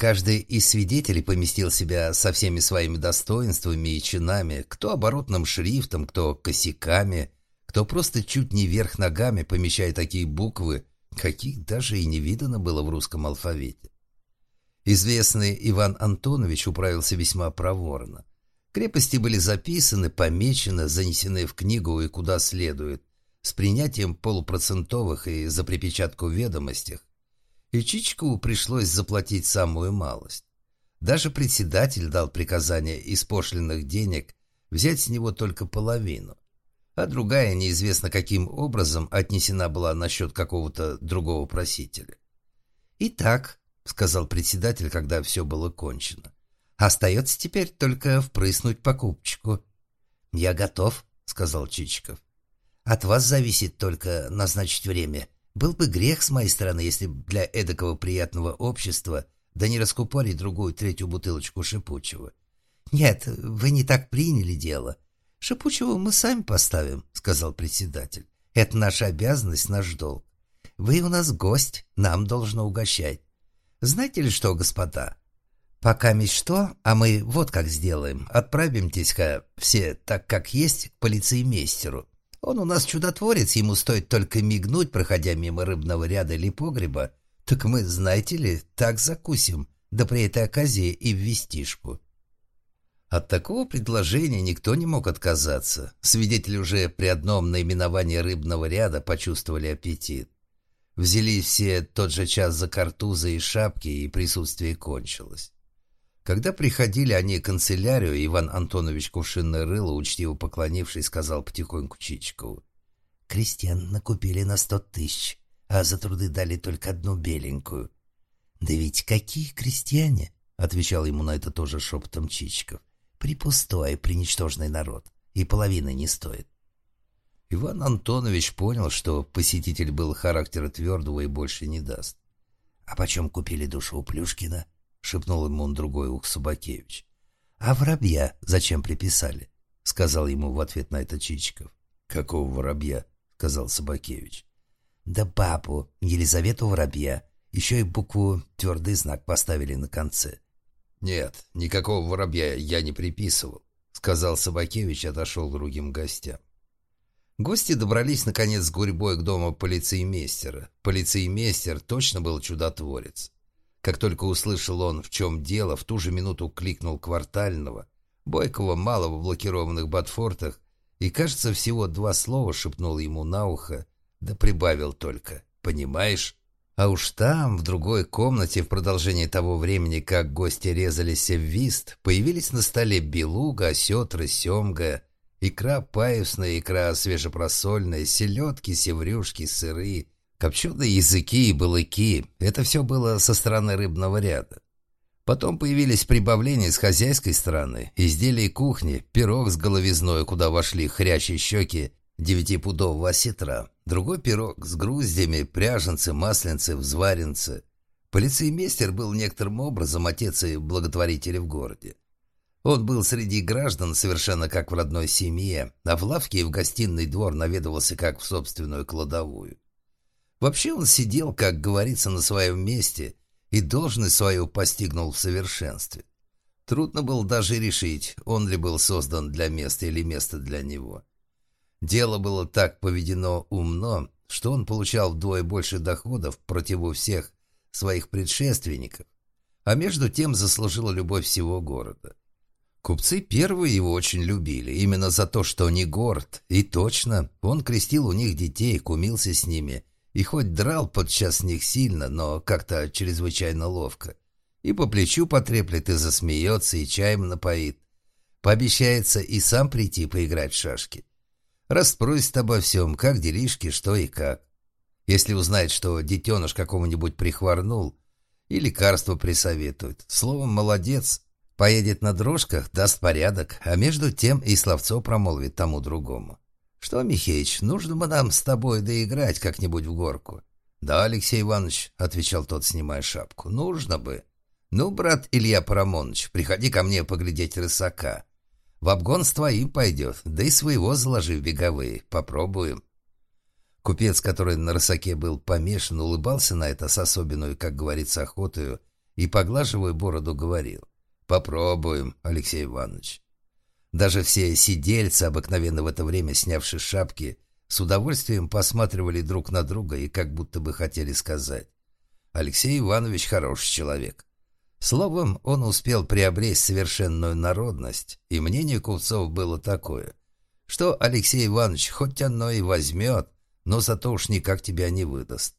Каждый из свидетелей поместил себя со всеми своими достоинствами и чинами, кто оборотным шрифтом, кто косяками, кто просто чуть не вверх ногами, помещая такие буквы, каких даже и не видано было в русском алфавите. Известный Иван Антонович управился весьма проворно. Крепости были записаны, помечены, занесены в книгу и куда следует, с принятием полупроцентовых и за припечатку в ведомостях. И Чичкову пришлось заплатить самую малость. Даже председатель дал приказание из пошлиных денег взять с него только половину, а другая неизвестно каким образом отнесена была на счет какого-то другого просителя. Итак, — сказал председатель, когда все было кончено. «Остается теперь только впрыснуть покупчику». «Я готов», — сказал Чичиков. «От вас зависит только назначить время. Был бы грех с моей стороны, если б для эдакого приятного общества да не раскупали другую третью бутылочку шипучего». «Нет, вы не так приняли дело. Шипучего мы сами поставим», — сказал председатель. «Это наша обязанность, наш долг. Вы у нас гость, нам должно угощать. Знаете ли что, господа? Пока месть что, а мы вот как сделаем. Отправимтесь-ка все так, как есть, к полицеймейстеру. Он у нас чудотворец, ему стоит только мигнуть, проходя мимо рыбного ряда или погреба. Так мы, знаете ли, так закусим, да при этой оказии и в вестишку. От такого предложения никто не мог отказаться. Свидетели уже при одном наименовании рыбного ряда почувствовали аппетит. Взялись все тот же час за картузы и шапки, и присутствие кончилось. Когда приходили они к канцелярию, Иван Антонович Кувшинное рыло, учтиво поклонившись, сказал потихоньку Чичикову. «Крестьян накупили на сто тысяч, а за труды дали только одну беленькую». «Да ведь какие крестьяне?» — отвечал ему на это тоже шепотом Чичиков. «Припустой, приничтожный народ, и половины не стоит. Иван Антонович понял, что посетитель был характера твердого и больше не даст. «А почем купили душу у Плюшкина?» — шепнул ему он другой ух Собакевич. «А воробья зачем приписали?» — сказал ему в ответ на это Чичиков. «Какого воробья?» — сказал Собакевич. «Да папу, Елизавету Воробья. Еще и букву «твердый знак» поставили на конце». «Нет, никакого воробья я не приписывал», — сказал Собакевич и отошел к другим гостям. Гости добрались, наконец, с гурьбой к дому полицеймейстера. Полицеймейстер точно был чудотворец. Как только услышал он, в чем дело, в ту же минуту кликнул квартального, бойкого малого в блокированных ботфортах, и, кажется, всего два слова шепнул ему на ухо, да прибавил только «Понимаешь?» А уж там, в другой комнате, в продолжении того времени, как гости резались в вист, появились на столе белуга, осетра, семга, икра паюсная, икра свежепросольная, селедки, севрюшки, сыры, копченые языки и балыки. Это все было со стороны рыбного ряда. Потом появились прибавления с хозяйской стороны, изделия кухни, пирог с головизной, куда вошли хрячие щеки девятипудового осетра, Другой пирог с груздями, пряженцы, масленцы, взваренцы. Полицеймейстер был некоторым образом отец и благотворитель в городе. Он был среди граждан совершенно как в родной семье, а в лавке и в гостиный двор наведывался как в собственную кладовую. Вообще он сидел, как говорится, на своем месте и должность свою постигнул в совершенстве. Трудно было даже решить, он ли был создан для места или место для него. Дело было так поведено умно, что он получал вдвое больше доходов против всех своих предшественников, а между тем заслужил любовь всего города. Купцы первые его очень любили, именно за то, что не горд, и точно, он крестил у них детей, кумился с ними, и хоть драл подчас них сильно, но как-то чрезвычайно ловко, и по плечу потреплет, и засмеется, и чаем напоит. Пообещается и сам прийти поиграть в шашки. Расспросит обо всем, как делишки, что и как. Если узнает, что детеныш какому-нибудь прихворнул, и лекарство присоветует. Словом, молодец. Поедет на дрожках, даст порядок, а между тем и словцо промолвит тому другому. «Что, Михеич, нужно бы нам с тобой доиграть как-нибудь в горку?» «Да, Алексей Иванович», — отвечал тот, снимая шапку, — «нужно бы». «Ну, брат Илья Парамонович, приходи ко мне поглядеть рысака. В обгон с твоим пойдет, да и своего заложи в беговые. Попробуем». Купец, который на рысаке был помешан, улыбался на это с особенной, как говорится, охотою и, поглаживая бороду, говорил. «Попробуем, Алексей Иванович». Даже все сидельцы, обыкновенно в это время снявшие шапки, с удовольствием посматривали друг на друга и как будто бы хотели сказать. «Алексей Иванович хороший человек». Словом, он успел приобрести совершенную народность, и мнение купцов было такое, что Алексей Иванович хоть оно и возьмет, но зато уж никак тебя не выдаст.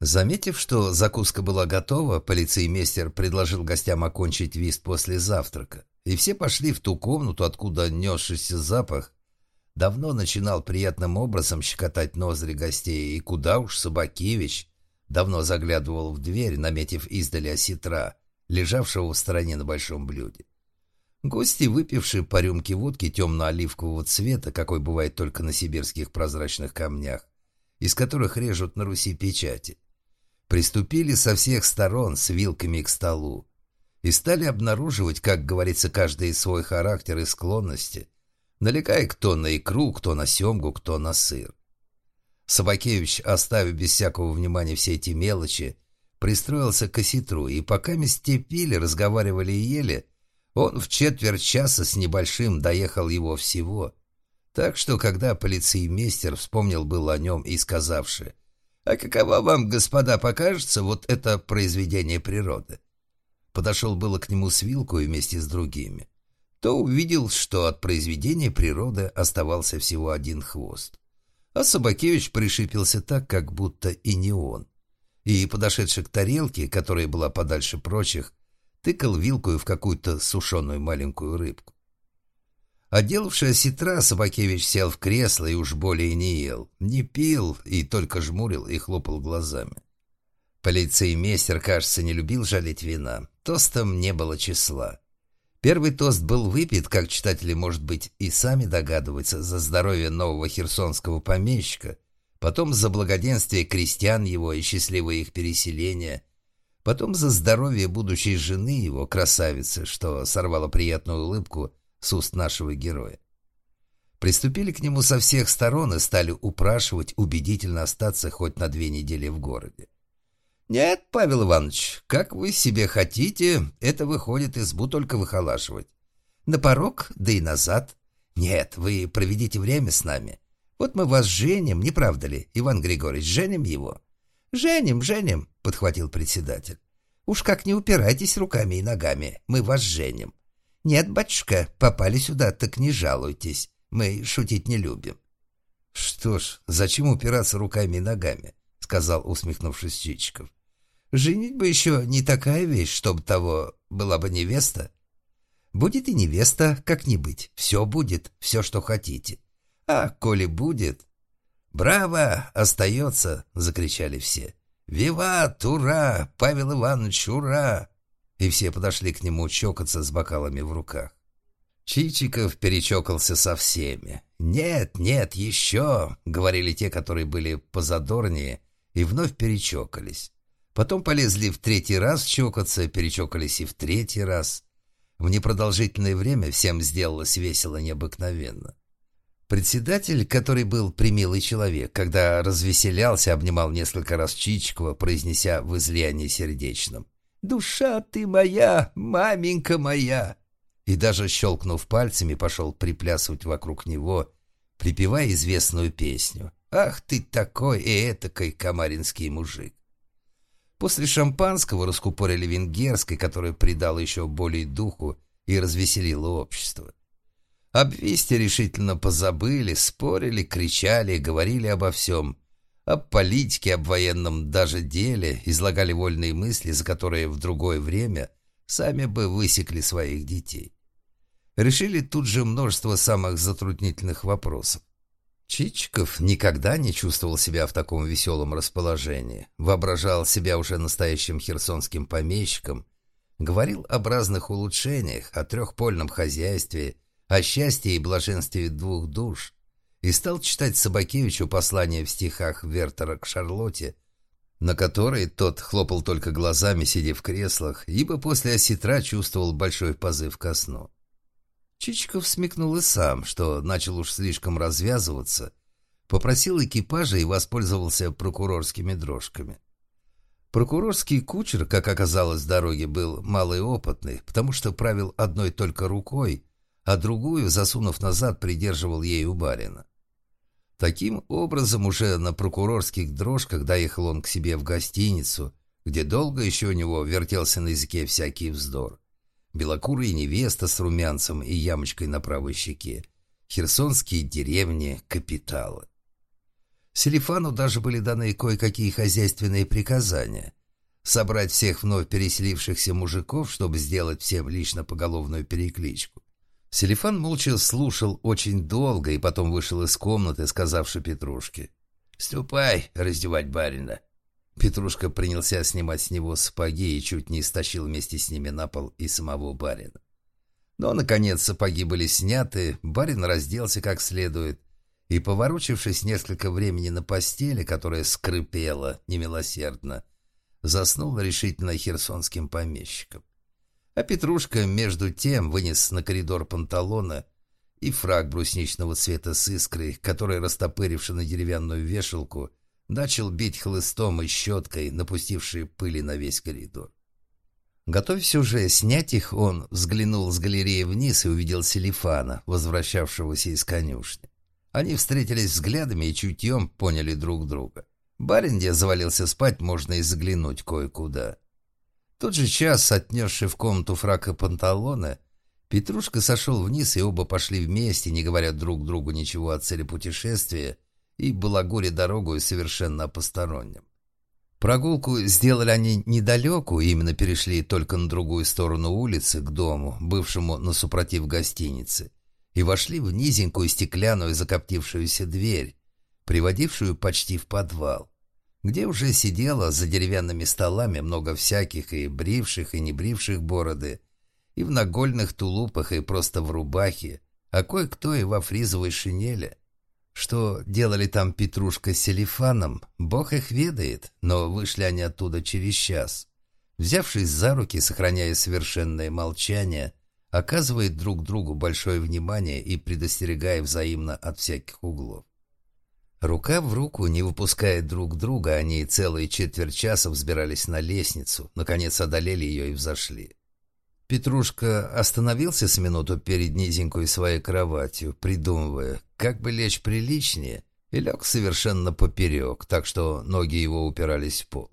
Заметив, что закуска была готова, полицеймейстер предложил гостям окончить вист после завтрака, и все пошли в ту комнату, откуда несшийся запах давно начинал приятным образом щекотать ноздри гостей, и куда уж Собакевич давно заглядывал в дверь, наметив издали осетра, лежавшего в стороне на большом блюде. Гости, выпившие по рюмке водки темно-оливкового цвета, какой бывает только на сибирских прозрачных камнях, из которых режут на Руси печати, приступили со всех сторон с вилками к столу и стали обнаруживать, как говорится, каждый свой характер и склонности, налегая кто на икру, кто на семгу, кто на сыр. Собакевич, оставив без всякого внимания все эти мелочи, пристроился к осетру, и пока месте пили, разговаривали и ели, он в четверть часа с небольшим доехал его всего. Так что, когда полицеймейстер вспомнил был о нем и сказавши, «А какова вам, господа, покажется вот это произведение природы?» Подошел было к нему с вилкой вместе с другими, то увидел, что от произведения природы оставался всего один хвост. А Собакевич пришипился так, как будто и не он и, подошедший к тарелке, которая была подальше прочих, тыкал вилкой в какую-то сушеную маленькую рыбку. Отделавший осетра, Собакевич сел в кресло и уж более не ел, не пил и только жмурил и хлопал глазами. Полицеймейстер, кажется, не любил жалеть вина. Тостом не было числа. Первый тост был выпит, как читатели, может быть, и сами догадываются, за здоровье нового херсонского помещика – потом за благоденствие крестьян его и счастливое их переселение, потом за здоровье будущей жены его, красавицы, что сорвало приятную улыбку с уст нашего героя. Приступили к нему со всех сторон и стали упрашивать убедительно остаться хоть на две недели в городе. «Нет, Павел Иванович, как вы себе хотите, это выходит избу только выхолаживать. На порог, да и назад. Нет, вы проведите время с нами. Вот мы вас женим, не правда ли, Иван Григорьевич, женим его?» «Женим, женим», — подхватил председатель. Уж как не упирайтесь руками и ногами, мы вас женим. Нет, батюшка, попали сюда, так не жалуйтесь. Мы шутить не любим. Что ж, зачем упираться руками и ногами? Сказал, усмехнувшись Чичиков. Женить бы еще не такая вещь, чтобы того была бы невеста. Будет и невеста, как не быть. Все будет, все, что хотите. А коли будет... «Браво! Остается!» — закричали все. «Виват! Ура! Павел Иванович, ура!» И все подошли к нему чокаться с бокалами в руках. Чичиков перечокался со всеми. «Нет, нет, еще!» — говорили те, которые были позадорнее, и вновь перечокались. Потом полезли в третий раз чокаться, перечокались и в третий раз. В непродолжительное время всем сделалось весело необыкновенно. Председатель, который был примилый человек, когда развеселялся, обнимал несколько раз Чичикова, произнеся в излиянии сердечном «Душа ты моя, маменька моя!» И даже щелкнув пальцами, пошел приплясывать вокруг него, припевая известную песню «Ах ты такой и этакой комаринский мужик!» После шампанского раскупорили венгерской, которая придала еще более духу и развеселила общество. Об решительно позабыли, спорили, кричали, говорили обо всем. Об политике, об военном даже деле, излагали вольные мысли, за которые в другое время сами бы высекли своих детей. Решили тут же множество самых затруднительных вопросов. Чичиков никогда не чувствовал себя в таком веселом расположении, воображал себя уже настоящим херсонским помещиком, говорил об разных улучшениях, о трехпольном хозяйстве – о счастье и блаженстве двух душ и стал читать Собакевичу послание в стихах Вертера к Шарлотте, на которой тот хлопал только глазами, сидя в креслах, ибо после осетра чувствовал большой позыв ко сну. Чичиков смекнул и сам, что начал уж слишком развязываться, попросил экипажа и воспользовался прокурорскими дрожками. Прокурорский кучер, как оказалось, в дороге был малоопытный, потому что правил одной только рукой, а другую, засунув назад, придерживал ею барина. Таким образом, уже на прокурорских дрожках доехал он к себе в гостиницу, где долго еще у него вертелся на языке всякий вздор. Белокурая невеста с румянцем и ямочкой на правой щеке. Херсонские деревни, капиталы. Селифану даже были даны кое-какие хозяйственные приказания. Собрать всех вновь переселившихся мужиков, чтобы сделать всем лично поголовную перекличку. Селифан молча слушал очень долго и потом вышел из комнаты, сказавши Петрушке. «Ступай раздевать барина». Петрушка принялся снимать с него сапоги и чуть не истощил вместе с ними на пол и самого барина. Но, наконец, сапоги были сняты, барин разделся как следует и, поворочившись несколько времени на постели, которая скрипела немилосердно, заснул решительно херсонским помещиком. А Петрушка, между тем, вынес на коридор панталона и фраг брусничного цвета с искрой, который, растопыривши на деревянную вешалку, начал бить хлыстом и щеткой, напустившей пыли на весь коридор. Готовясь уже снять их, он взглянул с галереи вниз и увидел Селифана, возвращавшегося из конюшни. Они встретились взглядами и чутьем поняли друг друга. Барин, где завалился спать, можно и заглянуть кое-куда тот же час, отнесший в комнату фрака панталона, Петрушка сошел вниз, и оба пошли вместе, не говоря друг другу ничего о цели путешествия, и балагуре дорогу совершенно посторонним. Прогулку сделали они недалеку, именно перешли только на другую сторону улицы, к дому, бывшему на супротив гостиницы, и вошли в низенькую стеклянную закоптившуюся дверь, приводившую почти в подвал где уже сидело за деревянными столами много всяких и бривших, и не бривших бороды, и в нагольных тулупах, и просто в рубахе, а кое-кто и во фризовой шинели. Что делали там Петрушка с Селифаном, бог их ведает, но вышли они оттуда через час. Взявшись за руки, сохраняя совершенное молчание, оказывает друг другу большое внимание и предостерегая взаимно от всяких углов. Рука в руку, не выпуская друг друга, они целые четверть часа взбирались на лестницу, наконец одолели ее и взошли. Петрушка остановился с минуту перед низенькой своей кроватью, придумывая, как бы лечь приличнее, и лег совершенно поперек, так что ноги его упирались в пол.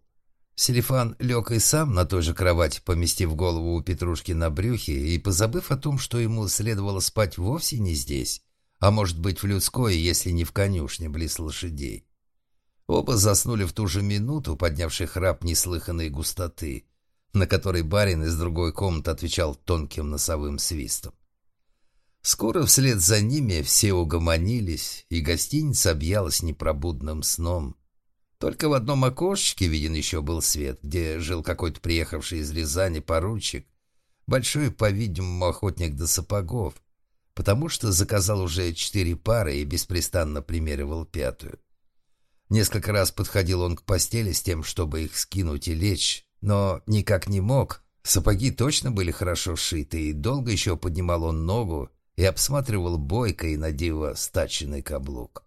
Селифан лег и сам на той же кровати, поместив голову у Петрушки на брюхе и позабыв о том, что ему следовало спать вовсе не здесь, а может быть в людской, если не в конюшне близ лошадей. Оба заснули в ту же минуту, поднявший храп неслыханной густоты, на который барин из другой комнаты отвечал тонким носовым свистом. Скоро вслед за ними все угомонились, и гостиница объялась непробудным сном. Только в одном окошечке виден еще был свет, где жил какой-то приехавший из Рязани поручик, большой, по-видимому, охотник до сапогов, потому что заказал уже четыре пары и беспрестанно примеривал пятую. Несколько раз подходил он к постели с тем, чтобы их скинуть и лечь, но никак не мог. Сапоги точно были хорошо сшиты, и долго еще поднимал он ногу и обсматривал бойко и надиво стаченный каблук.